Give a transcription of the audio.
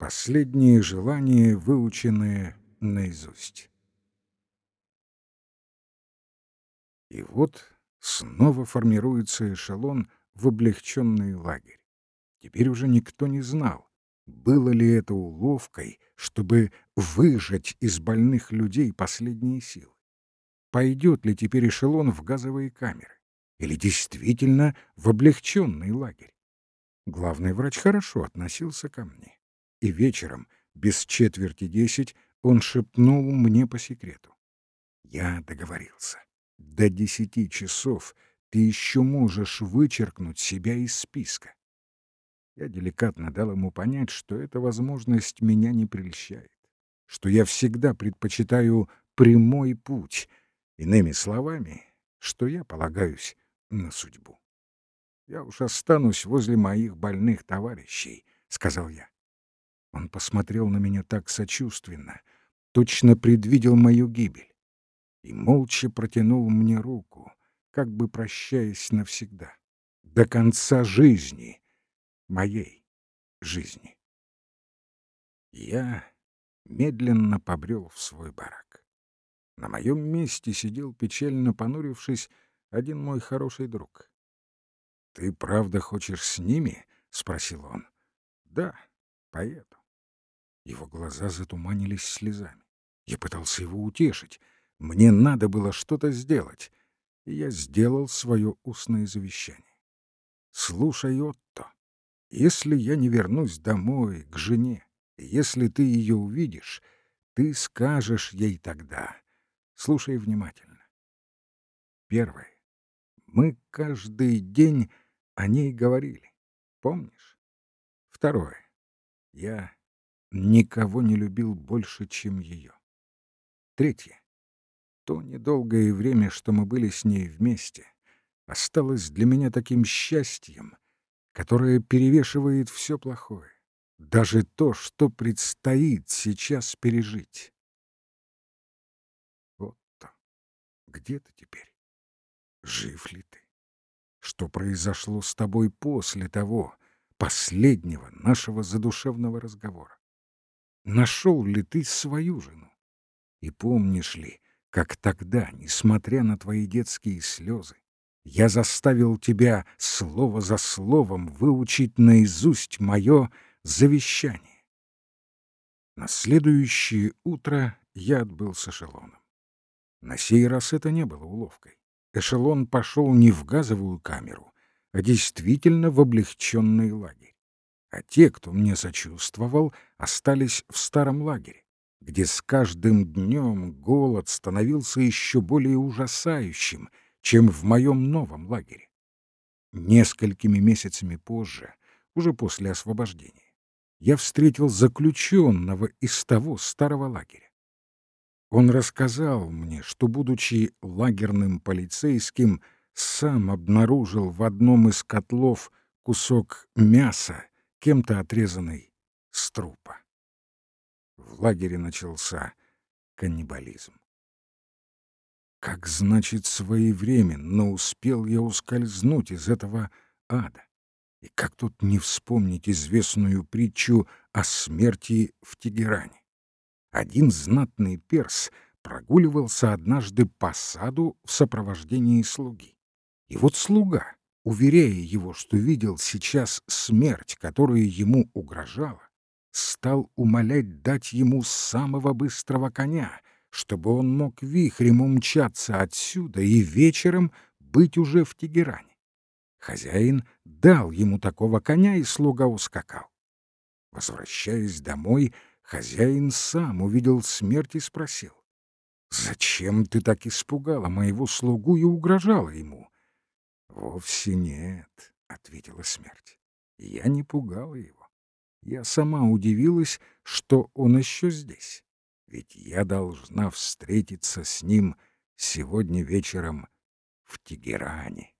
Последние желания, выученные наизусть. И вот снова формируется эшелон в облегченный лагерь. Теперь уже никто не знал, было ли это уловкой, чтобы выжать из больных людей последние силы. Пойдет ли теперь эшелон в газовые камеры? Или действительно в облегченный лагерь? Главный врач хорошо относился ко мне и вечером, без четверти десять, он шепнул мне по секрету. Я договорился. До десяти часов ты еще можешь вычеркнуть себя из списка. Я деликатно дал ему понять, что эта возможность меня не прельщает, что я всегда предпочитаю прямой путь, иными словами, что я полагаюсь на судьбу. «Я уж останусь возле моих больных товарищей», — сказал я. Он посмотрел на меня так сочувственно, точно предвидел мою гибель, и молча протянул мне руку, как бы прощаясь навсегда, до конца жизни, моей жизни. Я медленно побрел в свой барак. На моем месте сидел, печально понурившись, один мой хороший друг. «Ты правда хочешь с ними?» — спросил он. «Да, поеду». Его глаза затуманились слезами. Я пытался его утешить. Мне надо было что-то сделать, и я сделал свое устное завещание. «Слушай, Отто, если я не вернусь домой, к жене, если ты ее увидишь, ты скажешь ей тогда. Слушай внимательно. Первое. Мы каждый день о ней говорили. Помнишь? Второе. Я никого не любил больше, чем ее. Третье. То недолгое время, что мы были с ней вместе, осталось для меня таким счастьем, которое перевешивает все плохое, даже то, что предстоит сейчас пережить. Вот то. Где ты теперь? Жив ли ты? Что произошло с тобой после того, последнего нашего задушевного разговора? Нашел ли ты свою жену? И помнишь ли, как тогда, несмотря на твои детские слезы, я заставил тебя слово за словом выучить наизусть мое завещание? На следующее утро я отбыл с эшелоном. На сей раз это не было уловкой. Эшелон пошел не в газовую камеру, а действительно в облегченный лагерь а те, кто мне сочувствовал, остались в старом лагере, где с каждым днем голод становился еще более ужасающим, чем в моем новом лагере. Несколькими месяцами позже, уже после освобождения, я встретил заключенного из того старого лагеря. Он рассказал мне, что, будучи лагерным полицейским, сам обнаружил в одном из котлов кусок мяса кем-то отрезанный с трупа. В лагере начался каннибализм. Как значит своевременно успел я ускользнуть из этого ада? И как тут не вспомнить известную притчу о смерти в Тегеране? Один знатный перс прогуливался однажды по саду в сопровождении слуги. И вот слуга уверяя его, что видел сейчас смерть, которая ему угрожала, стал умолять дать ему самого быстрого коня, чтобы он мог вихрем умчаться отсюда и вечером быть уже в Тегеране. Хозяин дал ему такого коня, и слуга ускакал. Возвращаясь домой, хозяин сам увидел смерть и спросил, «Зачем ты так испугала моего слугу и угрожала ему?» «Вовсе нет», — ответила смерть. «Я не пугала его. Я сама удивилась, что он еще здесь. Ведь я должна встретиться с ним сегодня вечером в Тегеране».